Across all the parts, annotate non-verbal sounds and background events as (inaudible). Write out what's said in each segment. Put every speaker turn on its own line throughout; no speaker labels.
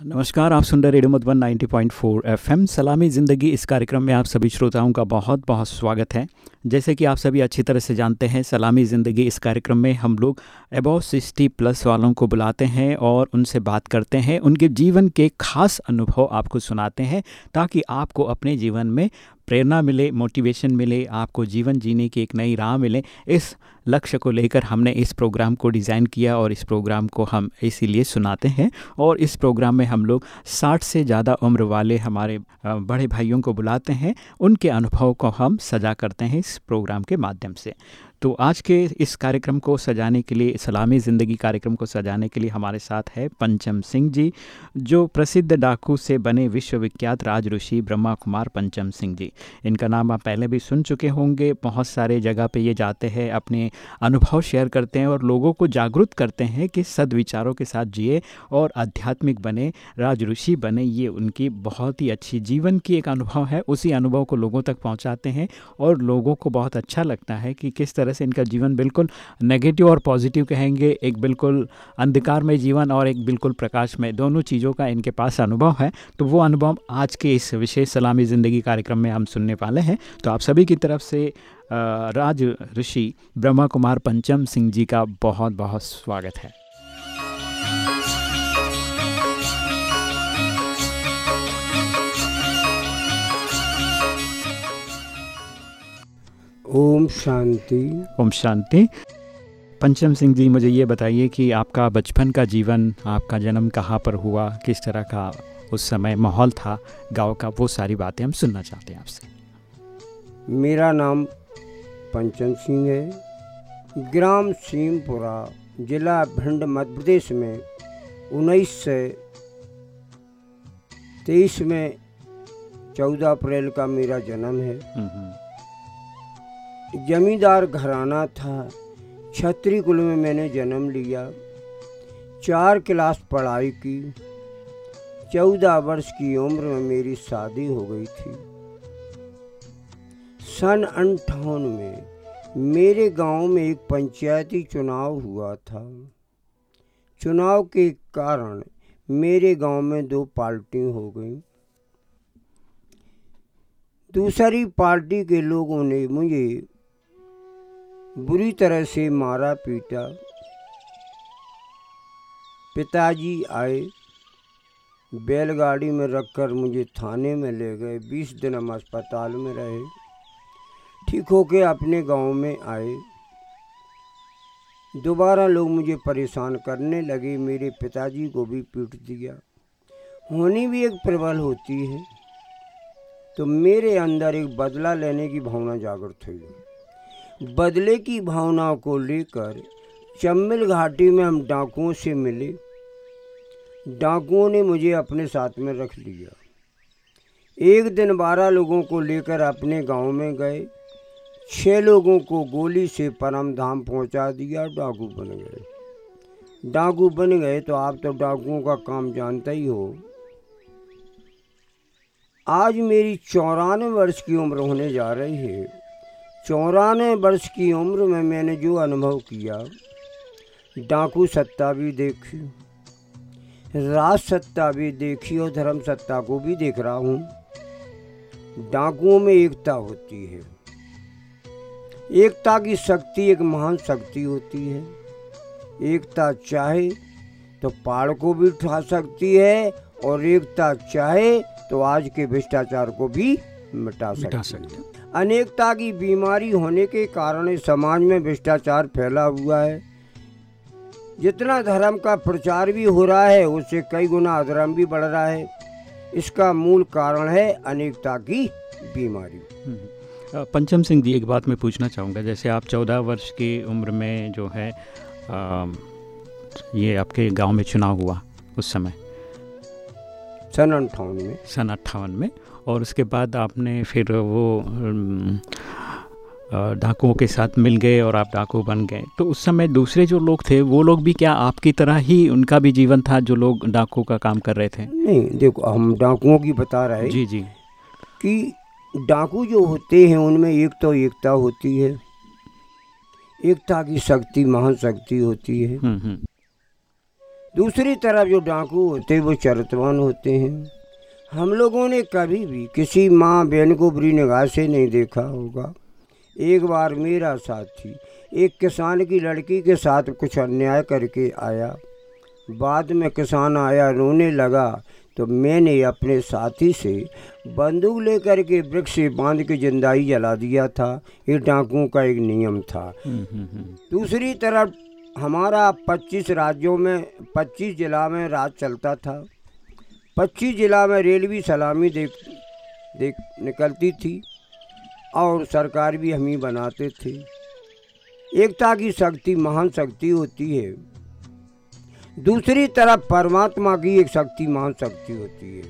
नमस्कार, आप सुन रहे रेडियो मधुबन 90.4 पॉइंट सलामी ज़िंदगी, इस कार्यक्रम में आप सभी श्रोताओं का बहुत बहुत स्वागत है। जैसे कि आप सभी अच्छी तरह से जानते हैं, सलामी ज़िंदगी, इस कार्यक्रम में हम लोग अबाउ सिक्सटी प्लस वालों को बुलाते हैं और उनसे बात करते हैं। उनके जीवन के खास अनुभव आपको सुनाते हैं, ताकि आपको अपने जीवन में प्रेरणा मिले मोटिवेशन मिले, आपको जीवन जीने की एक नई राह मिले, इस लक्ष्य को लेकर हमने इस प्रोग्राम को डिज़ाइन किया और इस प्रोग्राम को हम इसीलिए सुनाते हैं और इस प्रोग्राम में हम लोग 60 से ज़्यादा उम्र वाले हमारे बड़े भाइयों को बुलाते हैं, उनके अनुभव को हम सजा करते हैं इस प्रोग्राम के माध्यम से। तो आज के इस कार्यक्रम को सजाने के लिए, सलामी ज़िंदगी कार्यक्रम को सजाने के लिए हमारे साथ है पंचम सिंह जी, जो प्रसिद्ध डाकू से बने विश्वविख्यात राज ऋषि ब्रह्मा कुमार पंचम सिंह जी। इनका नाम आप पहले भी सुन चुके होंगे। बहुत सारे जगह पे ये जाते हैं, अपने अनुभव शेयर करते हैं और लोगों को जागरूक करते हैं कि सदविचारों के साथ जिए और आध्यात्मिक बने, राज ऋषि बने, ये उनकी बहुत ही अच्छी जीवन की एक अनुभव है। उसी अनुभव को लोगों तक पहुँचाते हैं और लोगों को बहुत अच्छा लगता है कि किस तरह तरह से इनका जीवन बिल्कुल नेगेटिव और पॉजिटिव कहेंगे, एक बिल्कुल अंधकार में जीवन और एक बिल्कुल प्रकाश में दोनों चीज़ों का इनके पास अनुभव है। तो वो अनुभव आज के इस विशेष सलामी ज़िंदगी कार्यक्रम में हम सुनने वाले हैं। तो आप सभी की तरफ़ से राज ऋषि ब्रह्मा कुमार पंचम सिंह जी का बहुत बहुत स्वागत है।
ओम शांति।
ओम शांति। पंचम सिंह जी मुझे ये बताइए कि आपका बचपन का जीवन आपका जन्म कहाँ पर हुआ किस तरह का उस समय माहौल था गाँव का वो सारी बातें हम सुनना चाहते हैं आपसे।
मेरा नाम पंचम सिंह है। ग्राम सीमपुरा जिला भिंड मध्य प्रदेश में उन्नीस से तेईस में चौदह अप्रैल का मेरा जन्म है। हम्म, हम्म। जमींदार घराना था। छत्री कुल में मैंने जन्म लिया। चार क्लास पढ़ाई की। चौदह वर्ष की उम्र में मेरी शादी हो गई थी। सन अंठावन में मेरे गाँव में एक पंचायती चुनाव हुआ था। चुनाव के कारण मेरे गाँव में दो पार्टी हो गई। दूसरी पार्टी के लोगों ने मुझे बुरी तरह से मारा पीटा। पिताजी आए, बैलगाड़ी में रखकर मुझे थाने में ले गए। बीस दिन हम अस्पताल में रहे। ठीक होके अपने गाँव में आए। दोबारा लोग मुझे परेशान करने लगे। मेरे पिताजी को भी पीट दिया। होनी भी एक प्रबल होती है। तो मेरे अंदर एक बदला लेने की भावना जागृत हुई। बदले की भावना को लेकर चम्मिल घाटी में हम डाकुओं से मिले। डाकुओं ने मुझे अपने साथ में रख लिया। एक दिन बारह लोगों को लेकर अपने गाँव में गए। छः लोगों को गोली से परम धाम पहुँचा दिया। डाकू बन गए। डाकू बन गए तो आप तो डाकुओं का काम जानते ही हो। आज मेरी चौरानवे वर्ष की उम्र होने जा रही है। चौरानवे वर्ष की उम्र में मैंने जो अनुभव किया डाकू सत्ता भी देखी राज सत्ता भी देखी और धर्म सत्ता को भी देख रहा हूँ। डाकुओं में एकता होती है। एकता की शक्ति एक महान शक्ति होती है। एकता चाहे तो पहाड़ को भी उठा सकती है और एकता चाहे तो आज के भ्रष्टाचार को भी मिटा सकती है। अनेकता की बीमारी होने के कारण समाज में भ्रष्टाचार फैला हुआ है। जितना धर्म का प्रचार भी हो रहा है उससे कई गुना अधर्म भी बढ़ रहा है। इसका मूल कारण है अनेकता की बीमारी।
हम्म। पंचम सिंह जी एक बात मैं पूछना चाहूँगा। जैसे आप चौदह वर्ष की उम्र में जो है आ, ये आपके गाँव में चुनाव हुआ उस समय।
सन अट्ठावन में।
सन अट्ठावन में। और उसके बाद आपने फिर वो डाकुओं के साथ मिल गए और आप डाकू बन गए। तो उस समय दूसरे जो लोग थे वो लोग भी क्या आपकी तरह ही उनका भी जीवन था जो लोग डाकू का काम कर रहे थे?
नहीं देखो हम डाकुओं की बता रहे हैं
जी जी।
कि डाकू जो होते हैं उनमें एक तो एकता होती है एकता की शक्ति महान शक्ति होती है।
हम्म हम्म।
दूसरी तरफ़ जो डाकू होते हैं वो चरित्रवान होते हैं। हम लोगों ने कभी भी किसी माँ बहन को बुरी निगाह से नहीं देखा होगा। एक बार मेरा साथी एक किसान की लड़की के साथ कुछ अन्याय करके आया। बाद में किसान आया, रोने लगा तो मैंने अपने साथी से बंदूक लेकर के वृक्ष से बाँध के जिंदाई जला दिया था। ये डाकुओं का एक नियम था। दूसरी तरफ़ हमारा 25 राज्यों में 25 जिला में राज चलता था। 25 जिला में रेलवी सलामी देख देख निकलती थी और सरकार भी हम ही बनाते थे। एकता की शक्ति महान शक्ति होती है। दूसरी तरफ़ परमात्मा की एक शक्ति महान शक्ति होती है।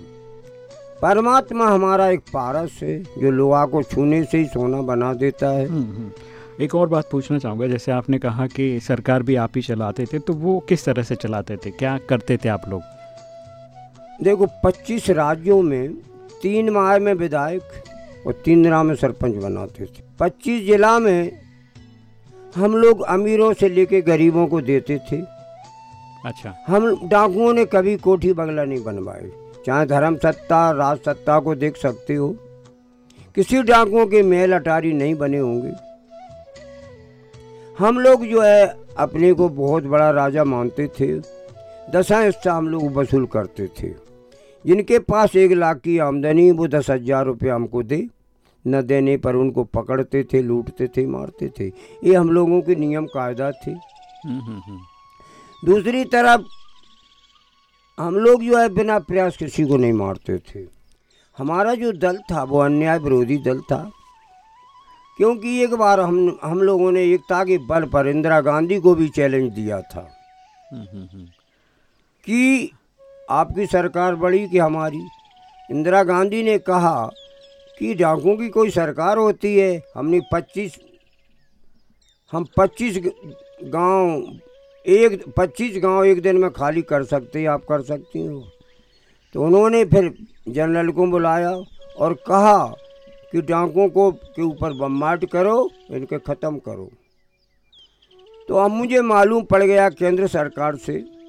परमात्मा हमारा एक पारस है जो लोहा को छूने से ही सोना बना देता है।
हम्म, हम्म। एक और बात पूछना चाहूँगा जैसे आपने कहा कि सरकार भी आप ही चलाते थे तो वो किस तरह से चलाते थे? क्या करते थे आप लोग?
देखो 25 राज्यों में तीन माह में विधायक और तीन दिना में सरपंच बनाते थे। 25 जिला में हम लोग अमीरों से लेके गरीबों को देते थे।
अच्छा।
हम डाकुओं ने कभी कोठी बंगला नहीं बनवाए। चाहे धर्म सत्ता राज सत्ता को देख सकते हो। किसी डाकुओं के मेल अटारी नहीं बने होंगे। हम लोग जो है अपने को बहुत बड़ा राजा मानते थे। दशा हिस्सा हम लोग वसूल करते थे। जिनके पास एक लाख की आमदनी वो दस हज़ार रुपये हमको दे। न देने पर उनको पकड़ते थे लूटते थे मारते थे। ये हम लोगों के नियम कायदा थे। दूसरी तरफ़ हम लोग जो है बिना प्रयास किसी को नहीं मारते थे। हमारा जो दल था वो अन्याय विरोधी दल था। क्योंकि एक बार हम हम लोगों ने एकता के बल पर इंदिरा गांधी को भी चैलेंज दिया था। कि आपकी सरकार बड़ी कि हमारी। इंदिरा गांधी ने कहा कि डाकुओं की कोई सरकार होती है, हमने 25 हम 25 गाँव, एक 25 गाँव एक दिन में खाली कर सकते आप कर सकती हो। तो उन्होंने फिर जनरल को बुलाया और कहा कि डाकुओं को, के ऊपर बम्बाट करो, इनके ख़त्म करो। तो अब मुझे मालूम पड़ गया केंद्र सरकार से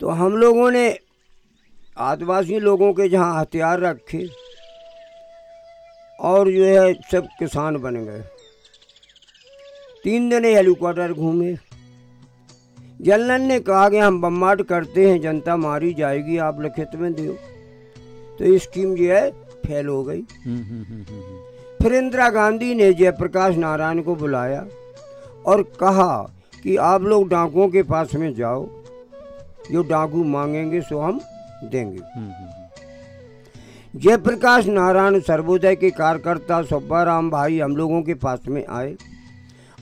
तो हम लोगों ने आदिवासी लोगों के जहाँ हथियार रखे और जो है सब किसान बन गए। तीन दिन हेलीकॉप्टर घूमे। जनरल ने कहा कि हम बम्बाट करते हैं जनता मारी जाएगी आप लिखित में दो तो स्कीम जो है फेल हो गई।
हम्म, हम्म, हम्म।
फिर इंदिरा गांधी ने जयप्रकाश नारायण को बुलाया और कहा कि आप लोग डाकुओं के पास में जाओ। जो डाकू मांगेंगे सो हम देंगे।
हम्म, हम्म, हम्म।
जयप्रकाश नारायण सर्वोदय के कार्यकर्ता सुब्बाराम भाई हम लोगों के पास में आए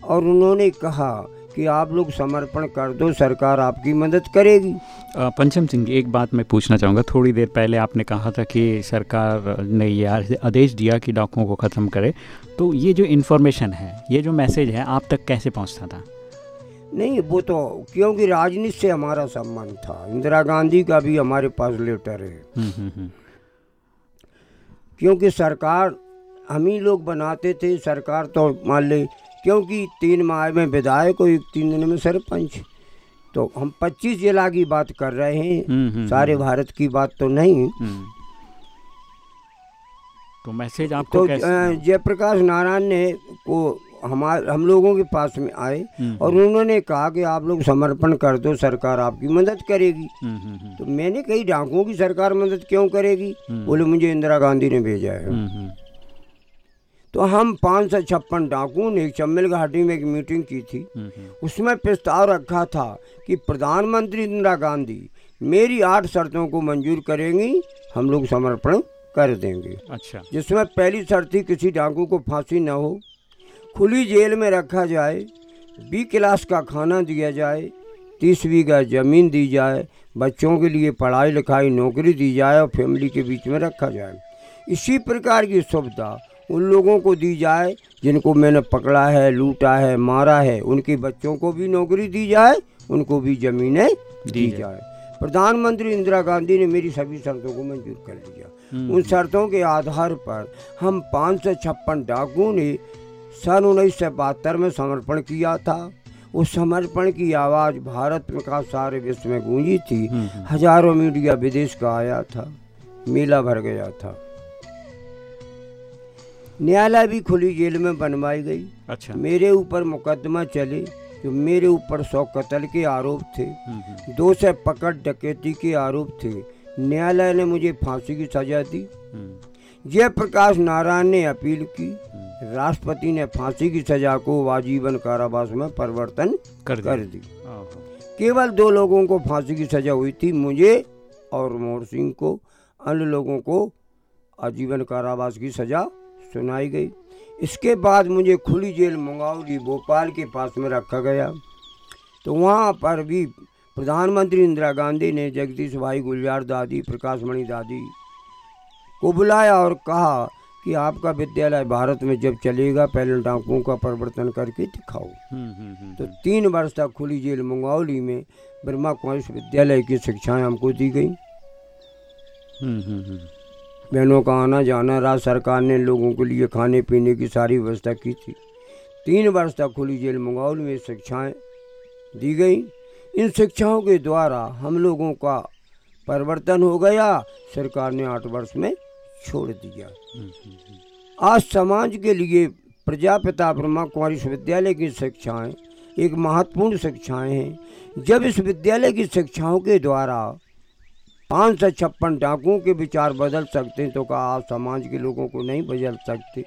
और उन्होंने कहा कि आप लोग समर्पण कर दो सरकार आपकी मदद करेगी।
पंचम सिंह एक बात मैं पूछना चाहूँगा। थोड़ी देर पहले आपने कहा था कि सरकार ने ये आदेश- आदेश दिया कि डाकुओं को ख़त्म करे। तो ये जो इन्फॉर्मेशन है ये जो मैसेज है आप तक कैसे पहुँचता था?
नहीं वो तो क्योंकि राजनीति से हमारा संबंध था। इंदिरा गांधी का भी हमारे पास लेटर है।
हम्म, हम्म, हम्म।
क्योंकि सरकार हम ही लोग बनाते थे सरकार तो मान ले क्योंकि तीन माह में विधायक और एक तीन दिन में सरपंच। तो हम 25 जिला की बात कर रहे हैं। सारे भारत की बात तो नहीं।
तो मैसेज आपको
तो जयप्रकाश नारायण ने को हमारे हम लोगों के पास में आए
हम्म,
और उन्होंने कहा कि आप लोग समर्पण कर दो सरकार आपकी मदद करेगी।
हम्म, हम्म, हम्म,
तो मैंने कही डाकुओं की सरकार मदद क्यों करेगी?
हम्म।
बोले मुझे इंदिरा गांधी ने भेजा है।
हम्म, हम्म,
तो हम पाँच सौ छप्पन डाकुओं ने चम्बल घाटी में एक मीटिंग की थी।
हम्म, हम्म।
उसमें प्रस्ताव रखा था कि प्रधानमंत्री इंदिरा गांधी मेरी आठ शर्तों को मंजूर करेंगी हम लोग समर्पण कर देंगे।
अच्छा।
जिसमें पहली शर्त थी किसी डाकू को फांसी न हो खुली जेल में रखा जाए बी क्लास का खाना दिया जाए तीस बीघा ज़मीन दी जाए बच्चों के लिए पढ़ाई लिखाई नौकरी दी जाए और फैमिली के बीच में रखा जाए। इसी प्रकार की सुविधा उन लोगों को दी जाए जिनको मैंने पकड़ा है लूटा है मारा है उनके बच्चों को भी नौकरी दी जाए उनको भी ज़मीनें दी जाए। प्रधानमंत्री इंदिरा गांधी ने मेरी सभी शर्तों को मंजूर कर लिया
हम्म।
उन शर्तों के आधार पर हम पाँच सौ छप्पन डाकुओं ने सन उन्नीस सौ बहत्तर में समर्पण किया था। उस समर्पण की आवाज़ भारत में का सारे विश्व में गूंजी थी।
हम्म,
हज़ारों मीडिया विदेश का आया था। मेला भर गया था। न्यायालय भी खुली जेल में बनवाई गई।
अच्छा।
मेरे ऊपर मुकदमा चले जो मेरे ऊपर सौ कत्ल के आरोप थे।
हम्म, हम्म,
दो से पकड़ डकैती के आरोप थे। न्यायालय ने मुझे फांसी की सजा दी।
हम्म,
जयप्रकाश नारायण ने अपील की।
हम्म,
राष्ट्रपति ने फांसी की सजा को आजीवन कारावास में परिवर्तन
कर
कर दी। केवल दो लोगों को फांसी की सजा हुई थी मुझे और मोहर सिंह को। अन्य लोगों को आजीवन कारावास की सजा सुनाई गई। इसके बाद मुझे खुली जेल मंगावली भोपाल के पास में रखा गया। तो वहाँ पर भी प्रधानमंत्री इंदिरा गांधी ने जगदीश भाई गुलजार दादी प्रकाश मणि दादी को बुलाया और कहा कि आपका विद्यालय भारत में जब चलेगा पहले डाकुओं का परिवर्तन करके दिखाओ।
हम्म, हम्म, हम्म,
तो तीन वर्ष तक खुली जेल मंगौली में ब्रह्मा कुमारी विद्यालय की शिक्षाएँ हमको दी गई। बहनों का आना जाना राज्य सरकार ने लोगों के लिए खाने पीने की सारी व्यवस्था की थी। तीन वर्ष तक खुली जेल मंगौल में शिक्षाएँ दी गई। इन शिक्षाओं के द्वारा हम लोगों का परिवर्तन हो गया। सरकार ने आठ वर्ष में छोड़ दिया।
हम्म, हम्म, हम्म,
आज समाज के लिए प्रजापिता ब्रह्मा कुमारी विश्वविद्यालय की शिक्षाएँ एक महत्वपूर्ण शिक्षाएँ हैं। जब इस विद्यालय की शिक्षाओं के द्वारा पाँच सौ छप्पन डाकुओं के विचार बदल सकते हैं तो क्या आप समाज के लोगों को नहीं बदल सकते?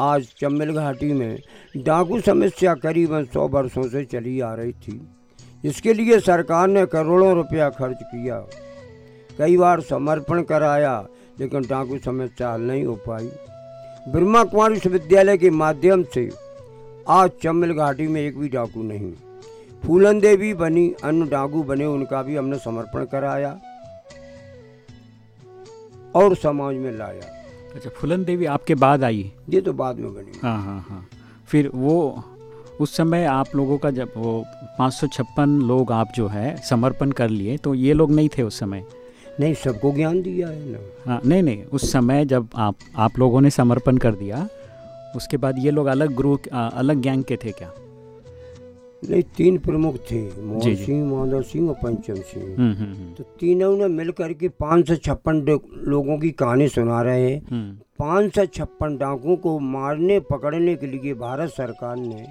आज चम्बल घाटी में डाकू समस्या करीबन सौ वर्षों से चली आ रही थी। इसके लिए सरकार ने करोड़ों रुपया खर्च किया। कई बार समर्पण कराया लेकिन डाकू समस्या हल नहीं हो पाई। ब्रह्मा कुमारी विश्वविद्यालय के माध्यम से आज चम्बल घाटी में एक भी डाकू नहीं। फूलन देवी बनी अन्य डाकू बने उनका भी हमने समर्पण कराया और समाज में लाया।
अच्छा फूलन देवी आपके बाद आई?
ये तो बाद में बनी।
हाँ हाँ हाँ। फिर वो उस समय आप लोगों का जब वो पाँच सौ छप्पन लोग आप जो है समर्पण कर लिए तो ये लोग नहीं थे उस समय?
नहीं सबको ज्ञान दिया है ना।
हाँ नहीं नहीं उस समय जब आप आप लोगों ने समर्पण कर दिया उसके बाद ये लोग अलग ग्रुप अलग गैंग के थे क्या?
नहीं तीन प्रमुख थे मोहन। सिंह माधव सिंह और पंचम सिंह।
हम्म हम्म हम्म,
तो तीनों ने मिलकर के पाँच सौ छप्पन लोगों की कहानी सुना रहे हैं। पाँच सौ छप्पन डाकुओं को मारने पकड़ने के लिए भारत सरकार ने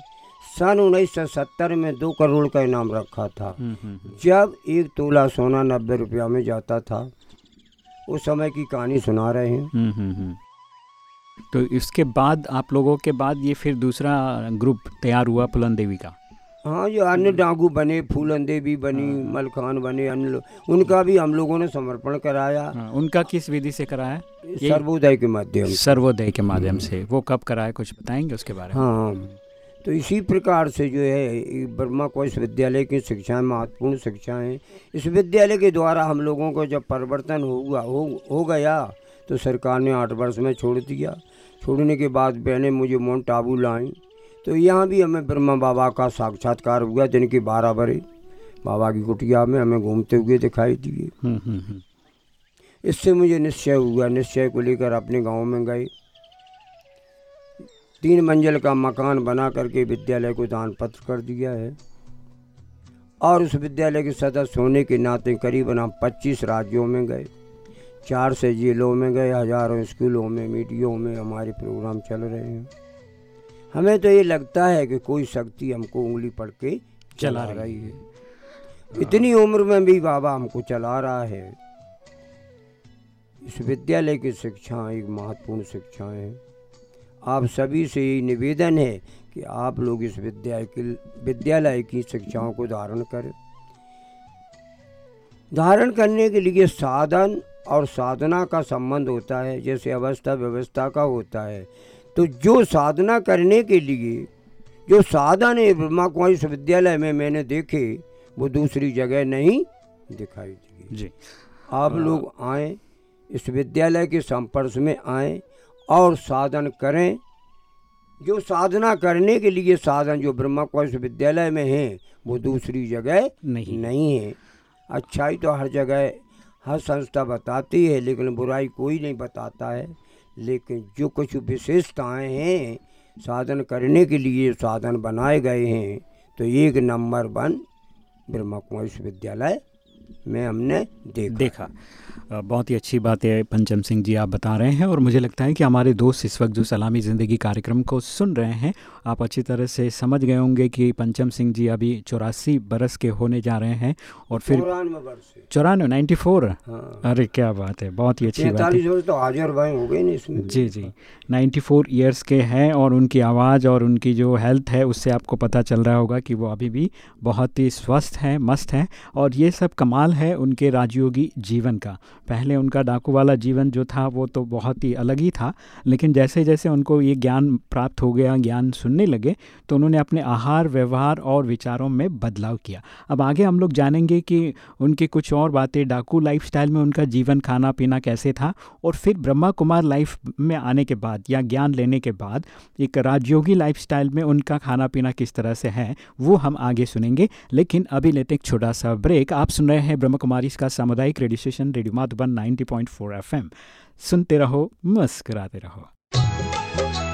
सन उन्नीस सौ सत्तर में दो करोड़ का इनाम रखा था।
हम्म, हम्म, हम्म,
जब एक तोला सोना नब्बे रुपया में जाता था उस समय की कहानी सुना रहे हैं।
तो इसके बाद आप लोगों के बाद ये फिर दूसरा ग्रुप तैयार हुआ फुलन देवी का?
हाँ जो अन्य डाकू बने फूलन देवी बनी मलखान बने अन्य उनका भी हम लोगों ने समर्पण कराया।
हाँ, उनका किस विधि से कराया?
सर्वोदय के माध्यम
सर्वोदय के माध्यम से। वो कब कराया कुछ बताएँगे उसके बारे में?
हाँ हाँ। तो इसी प्रकार से जो है ब्रह्मा कोश विद्यालय की शिक्षाएँ महत्वपूर्ण शिक्षाएँ इस विद्यालय के द्वारा हम लोगों को जब परिवर्तन होगा हो हो गया तो सरकार ने आठ वर्ष में छोड़ दिया। छोड़ने के बाद बहनें मुझे माउंट आबू लाई तो यहाँ भी हमें ब्रह्मा बाबा का साक्षात्कार हुआ दिन के बारह बजे। बाबा की कुटिया में हमें घूमते हुए दिखाई दिए।
हम्म, हम्म, हम्म,
इससे मुझे निश्चय हुआ निश्चय को लेकर अपने गाँव में गए। तीन मंजिल का मकान बना करके विद्यालय को दान पत्र कर दिया है। और उस विद्यालय के सदस्य होने के नाते करीबन हम पच्चीस राज्यों में गए। चार से जिलों में गए हज़ारों स्कूलों में मीडियो में हमारे प्रोग्राम चल रहे हैं। हमें तो ये लगता है कि कोई शक्ति हमको उंगली पड़ के
चला रही
है। इतनी उम्र में भी बाबा हमको चला रहा है। इस विद्यालय की शिक्षा एक महत्वपूर्ण शिक्षा है। आप सभी से यही निवेदन है कि आप लोग इस विद्यालय की विद्यालय की शिक्षाओं को धारण करें। धारण करने के लिए साधन और साधना का संबंध होता है जैसे अवस्था व्यवस्था का होता है। तो जो साधना करने के लिए जो साधन है ब्रह्मा कुमारी विश्वविद्यालय में मैंने देखे वो दूसरी जगह नहीं दिखाई दी
जी।
आप आ, लोग आए इस विद्यालय के संपर्क में आए और साधन करें। जो साधना करने के लिए साधन जो ब्रह्मा कौश विद्यालय में है वो दूसरी जगह
नहीं।
नहीं है। अच्छाई तो हर जगह हर संस्था बताती है लेकिन बुराई कोई नहीं बताता है। लेकिन जो कुछ विशेषताएँ हैं साधन करने के लिए साधन बनाए गए हैं तो एक नंबर वन ब्रह्मा कुमार विश्वविद्यालय में हमने देखा।
देखा। बहुत ही अच्छी बात है पंचम सिंह जी आप बता रहे हैं और मुझे लगता है कि हमारे दोस्त इस वक्त जो सलामी ज़िंदगी कार्यक्रम को सुन रहे हैं आप अच्छी तरह से समझ गए होंगे कि पंचम सिंह जी अभी चौरासी बरस के होने जा रहे हैं और फिर चौरानवे नाइन्टी फोर हाँ। अरे क्या बात है बहुत ही अच्छी बात है।
तो हाजिर हो गए इसमें।
जी जी। नाइन्टी फोर ईयर्स के हैं और उनकी आवाज़ और उनकी जो हेल्थ है उससे आपको पता चल रहा होगा कि वो अभी भी बहुत ही स्वस्थ हैं मस्त हैं और ये सब कमाल है उनके राजयोगी जीवन का। पहले उनका डाकू वाला जीवन जो था, वो तो बहुत ही अलग ही था, लेकिन जैसे जैसे उनको ये ज्ञान प्राप्त हो गया, ज्ञान सुनने लगे तो उन्होंने अपने आहार, व्यवहार और विचारों में बदलाव किया। अब आगे हम लोग जानेंगे कि उनकी कुछ और बातें, डाकू लाइफ में उनका जीवन खाना पीना कैसे था, और फिर ब्रह्मा कुमार लाइफ में आने के बाद या ज्ञान लेने के बाद एक राजयोगी लाइफ में उनका खाना पीना किस तरह से है, वो हम आगे सुनेंगे, लेकिन अभी लेते एक छोटा सा ब्रेक। आप सुन रहे हैं ब्रह्म कुमारी इसका सामुदायिक radio station radio Madhuban 90.4 FM. सुनते रहो मस्कराते रहो।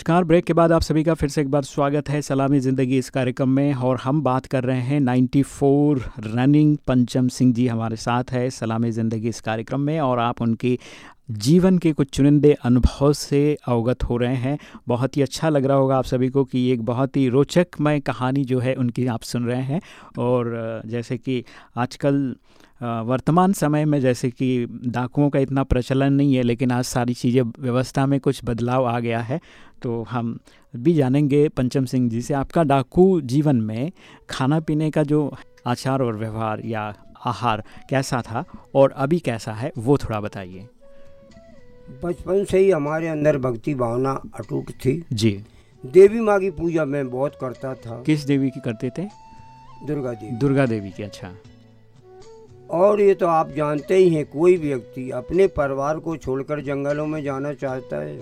नमस्कार। ब्रेक के बाद आप सभी का फिर से एक बार स्वागत है सलामी ज़िंदगी इस कार्यक्रम में। और हम बात कर रहे हैं 94 रनिंग पंचम सिंह जी हमारे साथ है सलामी ज़िंदगी इस कार्यक्रम में। और आप उनकी जीवन के कुछ चुनिंदे अनुभव से अवगत हो रहे हैं। बहुत ही अच्छा लग रहा होगा आप सभी को कि एक बहुत ही रोचकमय कहानी जो है उनकी आप सुन रहे हैं। और जैसे कि आजकल वर्तमान समय में जैसे कि डाकुओं का इतना प्रचलन नहीं है लेकिन आज सारी चीज़ें व्यवस्था में कुछ बदलाव आ गया है तो हम भी जानेंगे। पंचम सिंह जी से आपका डाकू जीवन में खाना पीने का जो आचार और व्यवहार या आहार कैसा था और अभी कैसा है वो थोड़ा बताइए।
बचपन से ही हमारे अंदर भक्ति भावना अटूट थी।
जी।
देवी माँ की पूजा मैं बहुत करता था।
किस देवी की करते थे?
दुर्गा देवी।
दुर्गा देवी की अच्छा।
और ये तो आप जानते ही हैं कोई व्यक्ति अपने परिवार को छोड़कर जंगलों में जाना चाहता है।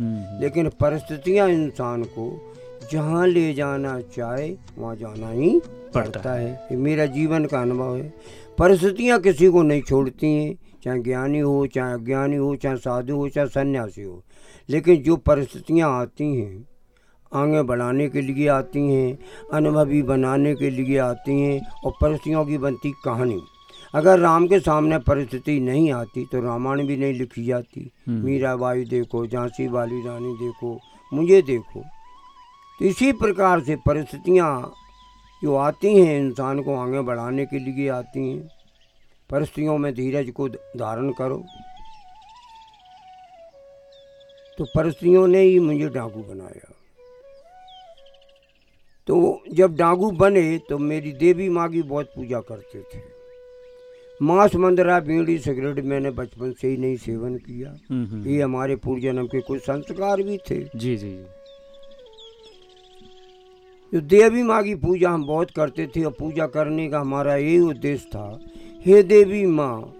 हम्म। लेकिन परिस्थितियाँ इंसान को जहाँ ले जाना चाहे वहाँ जाना ही पड़ता है। ये मेरा जीवन का अनुभव है। परिस्थितियाँ किसी को नहीं छोड़ती हैं चाहे ज्ञानी हो चाहे अज्ञानी हो चाहे साधु हो चाहे सन्यासी हो। लेकिन जो परिस्थितियाँ आती हैं आगे बढ़ाने के लिए आती हैं अनुभवी बनाने के लिए आती हैं और परिस्थितियों की बनती कहानी। अगर राम के सामने परिस्थिति नहीं आती तो रामायण भी नहीं लिखी जाती। हम्म। मीराबाई देखो झांसी वाली रानी देखो मुझे देखो। तो इसी प्रकार से परिस्थितियाँ जो आती हैं इंसान को आगे बढ़ाने के लिए आती हैं। परिस्थितियों में धीरज को धारण करो। तो परिस्थितियों ने ही मुझे डाकू बनाया। तो जब डाकू बने तो मेरी देवी माँ की बहुत पूजा करते थे। मांस मंदरा बीड़ी सिगरेट मैंने बचपन से ही नहीं सेवन किया। हम्म, हम्म। ये हमारे पूर्व जन्म के कुछ संस्कार भी थे।
जी जी।
जो देवी माँ की पूजा हम बहुत करते थे और पूजा करने का हमारा यही उद्देश्य था। हे देवी माँ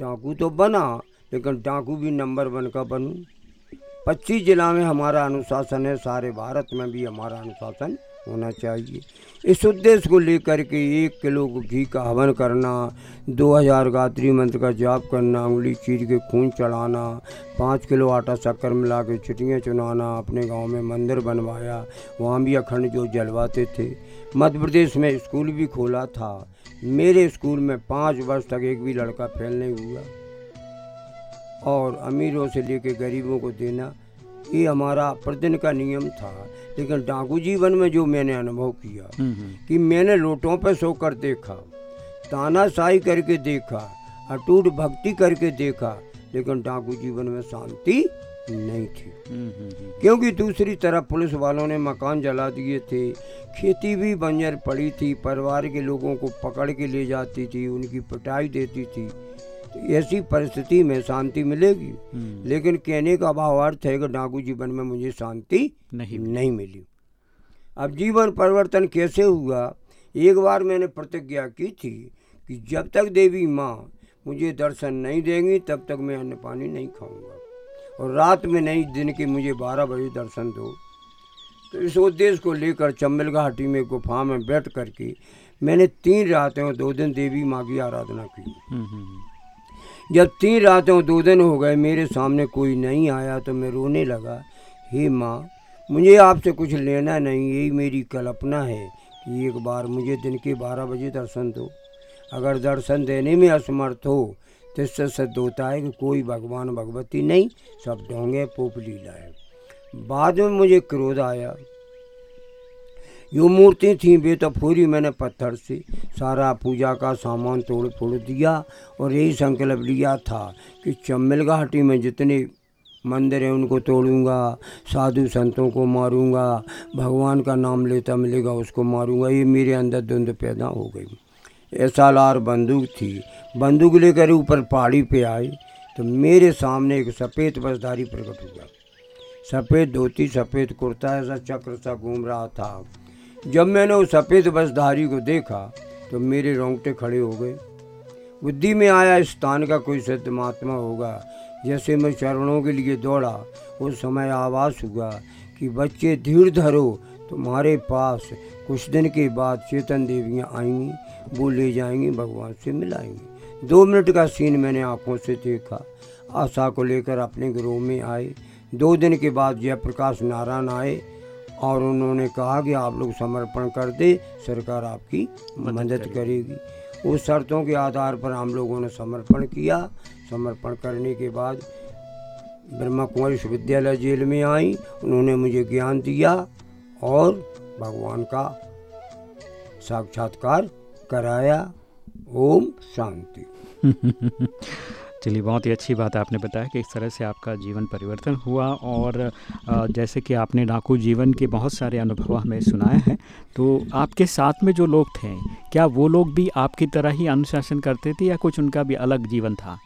डाकू तो बना लेकिन डाकू भी नंबर वन का बनूं। पच्चीस जिला में हमारा अनुशासन है सारे भारत में भी हमारा अनुशासन होना चाहिए। इस उद्देश्य को लेकर के एक किलो घी का हवन करना, दो हज़ार गात्री मंत्र का जाप करना, उंगली चीर के खून चढ़ाना, पाँच किलो आटा शक्कर मिला के छुट्टियाँ चुनाना, अपने गाँव में मंदिर बनवाया, वहाँ भी अखंड जो जलवाते थे। मध्य प्रदेश में स्कूल भी खोला था। मेरे स्कूल में पाँच वर्ष तक एक भी लड़का फेल नहीं हुआ। और अमीरों से लेके गरीबों को देना ये हमारा प्रतिदिन का नियम था। लेकिन डाकू जीवन में जो मैंने अनुभव किया हम्म, हम्म। कि मैंने लोटों पर सोकर देखा तानाशाही करके देखा अटूट भक्ति करके देखा लेकिन डाकू जीवन में शांति नहीं थी। हम्म, क्योंकि दूसरी तरफ़ पुलिस वालों ने मकान जला दिए थे खेती भी बंजर पड़ी थी परिवार के लोगों को पकड़ के ले जाती थी उनकी पिटाई देती थी। तो ऐसी परिस्थिति में शांति मिलेगी। हम्म। लेकिन कहने का अभाव अर्थ है कि डाकू जीवन में मुझे शांति नहीं नहीं मिली। अब जीवन परिवर्तन कैसे हुआ? एक बार मैंने प्रतिज्ञा की थी कि जब तक देवी माँ मुझे दर्शन नहीं देंगी तब तक मैं अन्न पानी नहीं खाऊँगा। और रात में नहीं दिन के मुझे बारह बजे दर्शन दो। तो इस उद्देश्य को लेकर चम्बल घाटी में गुफा में बैठ करके मैंने तीन रातें और दो दिन देवी माँ की आराधना की। हम्म, हम्म, जब तीन रातों दो दिन हो गए, मेरे सामने कोई नहीं आया तो मैं रोने लगा। हे माँ, मुझे आपसे कुछ लेना नहीं, यही मेरी कल्पना है कि एक बार मुझे दिन के बारह बजे दर्शन दो। अगर दर्शन देने में असमर्थ हो तो इससे सिद्ध होता है कि कोई भगवान भगवती नहीं, सब ढोंगे पोप लीला है बाद में मुझे क्रोध आया। जो मूर्ति थी बेतफूरी मैंने पत्थर से सारा पूजा का सामान तोड़ फोड़ दिया और यही संकल्प लिया था कि चम्मिल घाटी में जितने मंदिर हैं उनको तोड़ूँगा, साधु संतों को मारूँगा, भगवान का नाम लेता मिलेगा उसको मारूँगा, ये मेरे अंदर धुंध पैदा हो गई। ऐसा लार बंदूक थी, बंदूक लेकर ऊपर पहाड़ी पे आए तो मेरे सामने एक सफ़ेद बसधारी प्रकट हुआ। सफ़ेद धोती, सफ़ेद कुर्ता ऐसा चक्र सा घूम रहा था। जब मैंने उस सफ़ेद बसधारी को देखा तो मेरे रोंगटे खड़े हो गए। बुद्धि में आया इस स्थान का कोई सत्य महात्मा होगा, जैसे मैं चरणों के लिए दौड़ा, उस समय आवाज़ हुआ कि बच्चे धीर धरो, तुम्हारे पास कुछ दिन के बाद चेतन देवियाँ आएँगी, वो ले जाएँगी, भगवान से मिलाएँगी। दो मिनट का सीन मैंने आँखों से देखा। आशा को लेकर अपने ग्रोह में आए। दो दिन के बाद जयप्रकाश नारायण आए। और उन्होंने कहा कि आप लोग समर्पण कर दे सरकार आपकी मदद करेगी। उस शर्तों के आधार पर हम लोगों ने समर्पण किया। समर्पण करने के बाद ब्रह्मा कुमारी विश्वविद्यालय जेल में आई। उन्होंने मुझे ज्ञान दिया और भगवान का साक्षात्कार कराया। ओम शांति। (laughs)
चलिए बहुत ही अच्छी बात है आपने बताया कि इस तरह से आपका जीवन परिवर्तन हुआ और जैसे कि आपने डाकू जीवन के बहुत सारे अनुभव हमें सुनाए हैं तो आपके साथ में जो लोग थे क्या वो लोग भी आपकी तरह ही अनुशासन करते थे या कुछ उनका भी अलग जीवन था?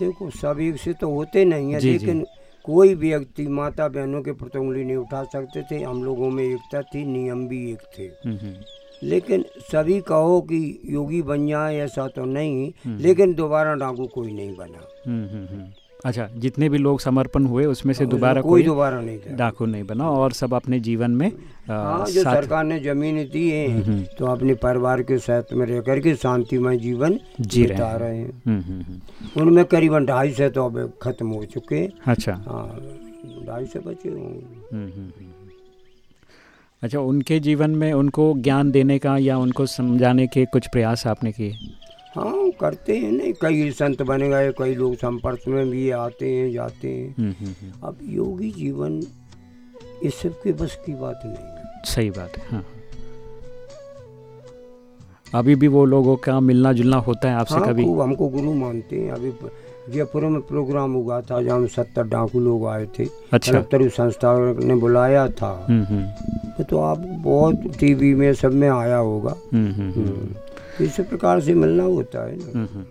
देखो एक से तो होते नहीं है लेकिन कोई व्यक्ति माता बहनों के प्रति उंगली नहीं उठा सकते थे। हम लोगों में एकता थी नियम भी एक थे। हम्म, हम्म। लेकिन सभी कहो कि योगी बन जाए ऐसा तो नहीं। हम्म। लेकिन दोबारा डाकू कोई नहीं बना।
हम्म, हम्म, अच्छा जितने भी लोग समर्पण हुए उसमें से हाँ, दोबारा
कोई दोबारा नहीं
डाकू नहीं बना और सब अपने जीवन में
हाँ जो सरकार ने ज़मीन दी है तो अपने परिवार के साथ में रह करके शांतिमय जीवन जी रहे हैं। उनमें करीबन ढाई से तो अब खत्म हो चुके
अच्छा।
हाँ ढाई से बचे होंगे।
अच्छा उनके जीवन में उनको ज्ञान देने का या उनको समझाने के कुछ प्रयास आपने किए?
हाँ करते हैं। नहीं कई संत बने गए कई लोग संपर्क में भी आते हैं जाते हैं। हम्म, हम्म, हम्म। अब योगी जीवन इस सब के बस की बात नहीं
सही बात है। हाँ अभी भी वो लोगों का मिलना जुलना होता है आपसे हाँ, कभी?
हमको गुरु मानते हैं। अभी जयपुर में प्रोग्राम हुआ था जहाँ सत्तर डाकू लोग आए थे।
अच्छा।
संस्था ने बुलाया था। तो आप बहुत टीवी में सब में आया होगा। हम्म, हम्म, हम्म। इस प्रकार से मिलना होता है ना।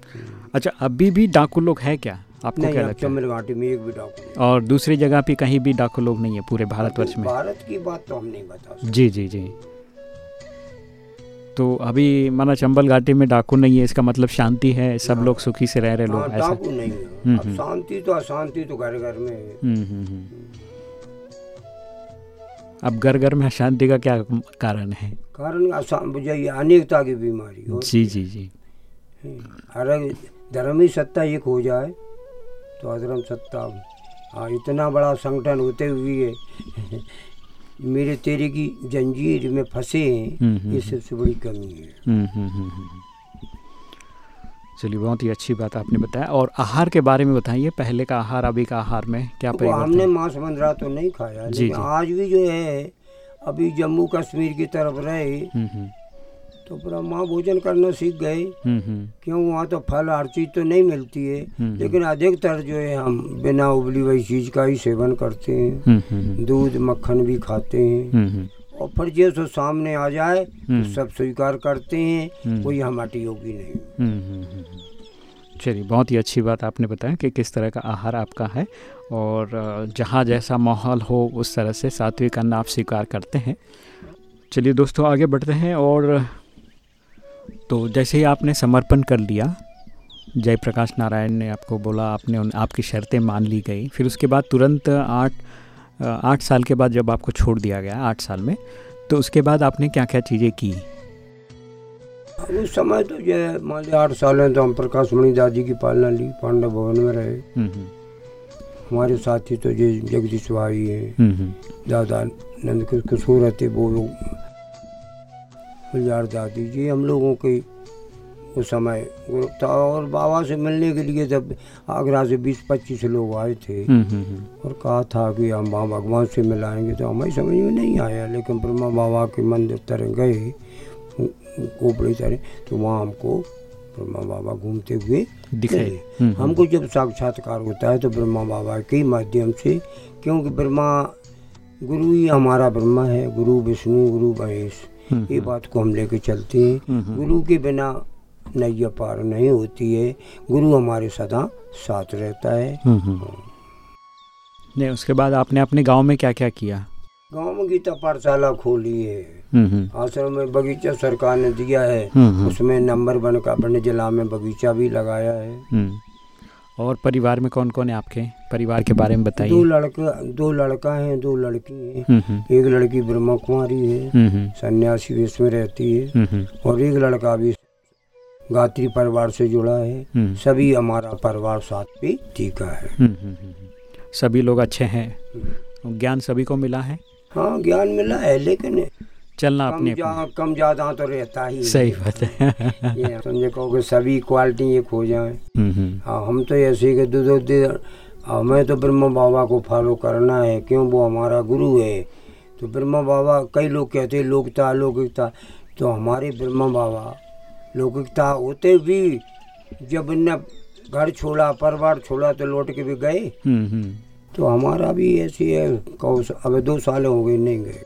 अच्छा अभी भी डाकू लोग है क्या? आपको नहीं, क्या लगता
है? घाटी में एक भी डाकू
और दूसरी जगह पे कहीं भी डाकू लोग नहीं है पूरे भारतवर्ष में?
भारत की बात तो हम नहीं बता
जी जी जी। तो अभी माना चंबल घाटी में डाकू नहीं है इसका मतलब शांति है सब हाँ। लोग सुखी से रह रहे लोग हाँ,
ऐसा। डाकू नहीं है। शांति तो अशांति तो घर घर में है।
अब घर घर में अशांति का क्या कारण है?
कारण अनेकता की बीमारी
जी जी जी।
अरे धर्म ही सत्ता एक हो जाए तो अधर्म सत्ता हाँ इतना बड़ा संगठन होते हुए मेरे तेरे की जंजीर में फंसे हैं हम्म, हम्म, ये सबसे बड़ी कमी है।
हम्म, चलिए बहुत ही अच्छी बात आपने बताया। और आहार के बारे में बताइए पहले का आहार अभी का आहार में क्या
तो हमने मांस मंदरा तो नहीं खाया जी, जी। आज भी जो है अभी जम्मू कश्मीर की तरफ़ रहे। तो ब्रह्मा भोजन करना सीख गए हम्म, क्यों? वहाँ तो फल हर चीज़ तो नहीं मिलती है। लेकिन अधिकतर जो है हम बिना उबली हुई चीज़ का ही सेवन करते हैं। दूध मक्खन भी खाते हैं। और फिर जैसे सामने आ जाए तो सब स्वीकार करते हैं कोई हमारी होगी नहीं।
चलिए बहुत ही अच्छी बात आपने बताया कि किस तरह का आहार आपका है। और जहाँ जैसा माहौल हो उस तरह से सात्विक अन्न आप स्वीकार करते हैं। चलिए दोस्तों आगे बढ़ते हैं और तो जैसे ही आपने समर्पण कर लिया जयप्रकाश नारायण ने आपको बोला आपने उन आपकी शर्तें मान ली गई। फिर उसके बाद तुरंत आठ आठ साल के बाद जब आपको छोड़ दिया गया आठ साल में तो उसके बाद आपने क्या क्या चीज़ें की?
उस समय तो जो मान लिया आठ साल में तो हम प्रकाश मणि दादी की पालना ली पांडव भवन में रहे। हम्म, हम्म। हमारे साथी तो ये जगदीश भाई है। हम्म, दादा नंद किशोर रहते वो लोग दादी जी हम लोगों के उस समय ग्रुप था और बाबा से मिलने के लिए जब आगरा से बीस पच्चीस लोग आए थे और कहा था कि हम वहाँ भगवान से मिलाएँगे तो हमें समझ में नहीं आया लेकिन ब्रह्मा बाबा के मंदिर तरह गए कोपड़ी तरह तो वहाँ हमको ब्रह्मा बाबा घूमते हुए दिखे। हम्म, हम्म। हमको जब साक्षात्कार होता है तो ब्रह्मा बाबा के माध्यम से क्योंकि ब्रह्मा गुरु ही हमारा ब्रह्मा है गुरु विष्णु गुरु महेश हम्म, ये बात को हम लेके चलते हैं। गुरु के बिना नैया पार नहीं होती है। गुरु हमारे सदा साथ रहता है।
नहीं उसके बाद आपने अपने गाँव में क्या क्या? किया
गाँव में गीता पाठशाला खोली है। हम्म, हम्म। आश्रम में बगीचा सरकार ने दिया है। हम्म, उसमें नंबर वन का अपने जिला में बगीचा भी लगाया है।
और परिवार में कौन कौन है आपके? परिवार के बारे में बताइए।
दो लड़का दो लड़का हैं दो लड़की हैं। एक लड़की ब्रह्मा कुमारी है सन्यासी वेश में रहती है। और एक लड़का भी गात्री परिवार से जुड़ा है। सभी हमारा परिवार साथ पे टीका है।
सभी लोग अच्छे हैं। ज्ञान सभी को मिला है?
हाँ ज्ञान मिला है लेकिन
चलना
कम
अपने
जा, कम ज़्यादा तो रहता ही
सही बात है।
समझे कहो कि सभी क्वालिटी एक हो जाए। हाँ हम तो ऐसे ही के दो दो दे- हमें तो ब्रह्म बाबा को फॉलो करना है क्यों? वो हमारा गुरु है। तो ब्रह्म बाबा कई लोग कहते हैं लोकता लौकिकता तो हमारे ब्रह्म बाबा लौकिकता होते भी जब इनने घर छोड़ा परिवार छोड़ा तो लौट के भी गए।
हम्म, हम्म।
तो हमारा भी ऐसी है कहो अब दो साल हो गए नहीं गए।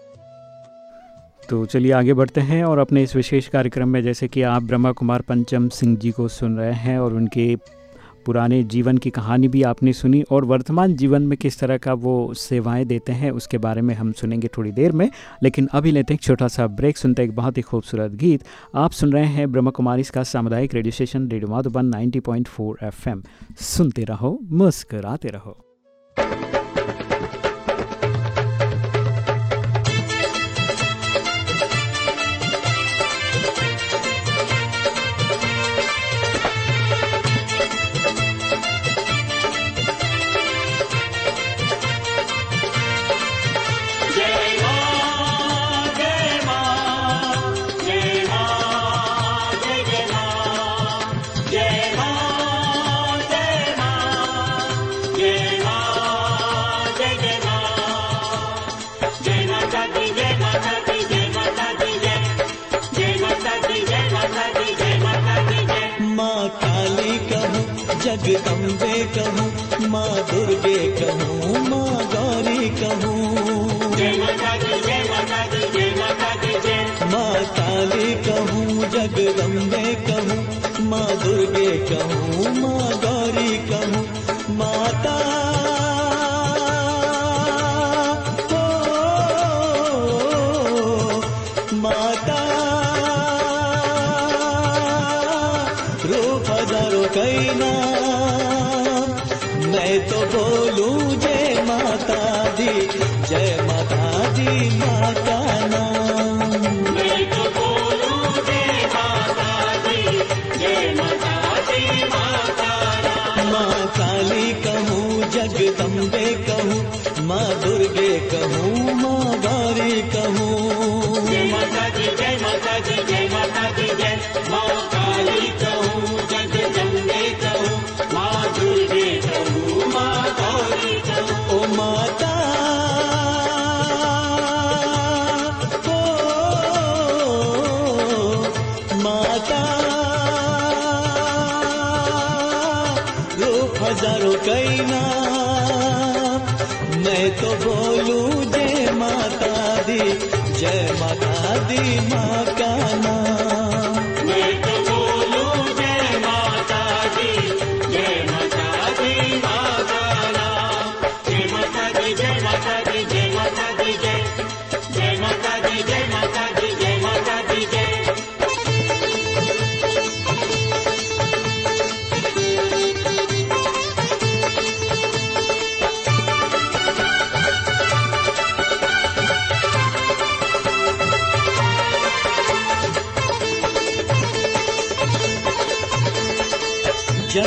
तो चलिए आगे बढ़ते हैं और अपने इस विशेष कार्यक्रम में जैसे कि आप ब्रह्मा कुमार पंचम सिंह जी को सुन रहे हैं और उनके पुराने जीवन की कहानी भी आपने सुनी और वर्तमान जीवन में किस तरह का वो सेवाएँ देते हैं उसके बारे में हम सुनेंगे थोड़ी देर में। लेकिन अभी लेते हैं एक छोटा सा ब्रेक, सुनते हैं एक बहुत ही खूबसूरत गीत। आप सुन रहे हैं ब्रह्म कुमारी इसका सामुदायिक radio station radio Madhuban 90.4 FM. सुनते रहो, मुस्कराते रहो।
जगदम्बे कहूँ माँ दुर्गे कहूँ माँ गौरी कहूँ। माँ काली कहूँ जगदम्बे कहूँ माँ दुर्गे कहूँ माँ गौरी कहूँ। माता बोलूँ जय माता दी जय माता दी माता माँ काली जगदम्बे कहूँ, माँ दुर्गे कहूँ, माँ गौरी कहूँ। ओ माता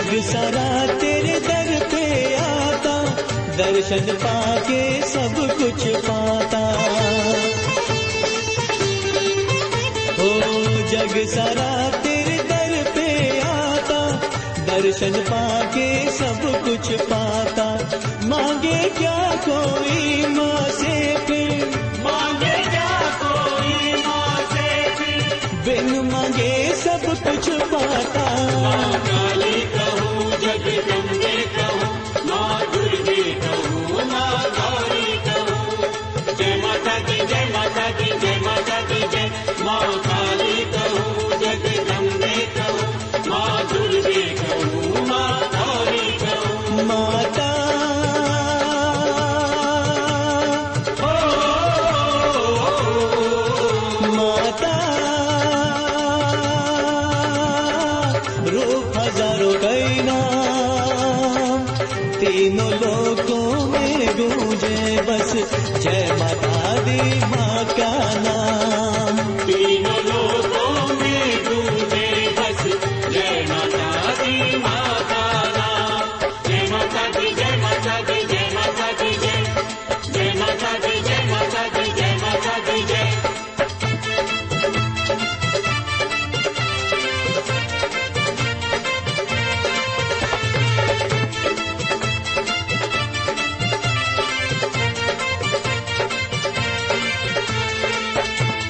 जग सारा तेरे दर पे आता दर्शन पाके सब कुछ पाता। हो जग सारा तेरे दर पे आता दर्शन पाके सब कुछ पाता। मांगे क्या कोई माँ से फिर? मांगे क्या कोई माँ से फिर? बिन मांगे सब कुछ पाता। दुर्गे कु माधारी जय माता की जय माता की जय माँ काली कहूँ।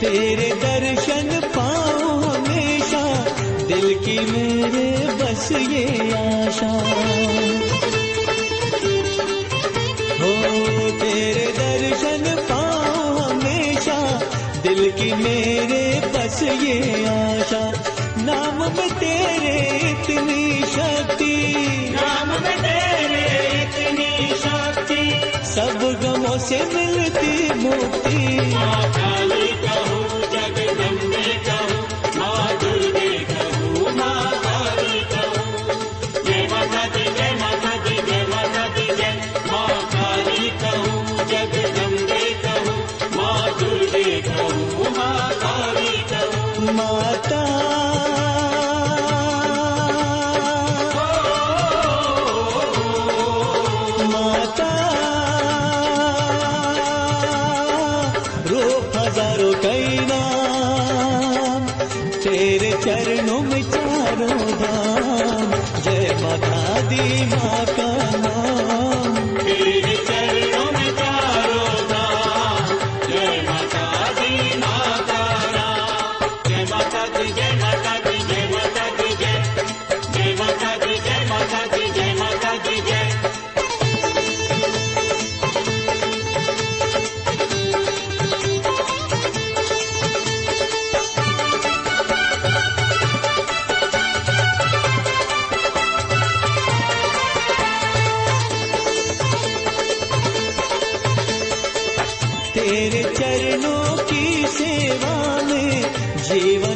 तेरे दर्शन पाऊँ हमेशा। दिल की मेरे बस ये आशा। हो तेरे दर्शन पाऊँ हमेशा। दिल की मेरे बस ये आशा। नाम में तेरे इतनी शक्ति। नाम में तेरे इतनी शक्ति। सब गमों से मिलती मुक्ति। चरणों की सेवा में जीवन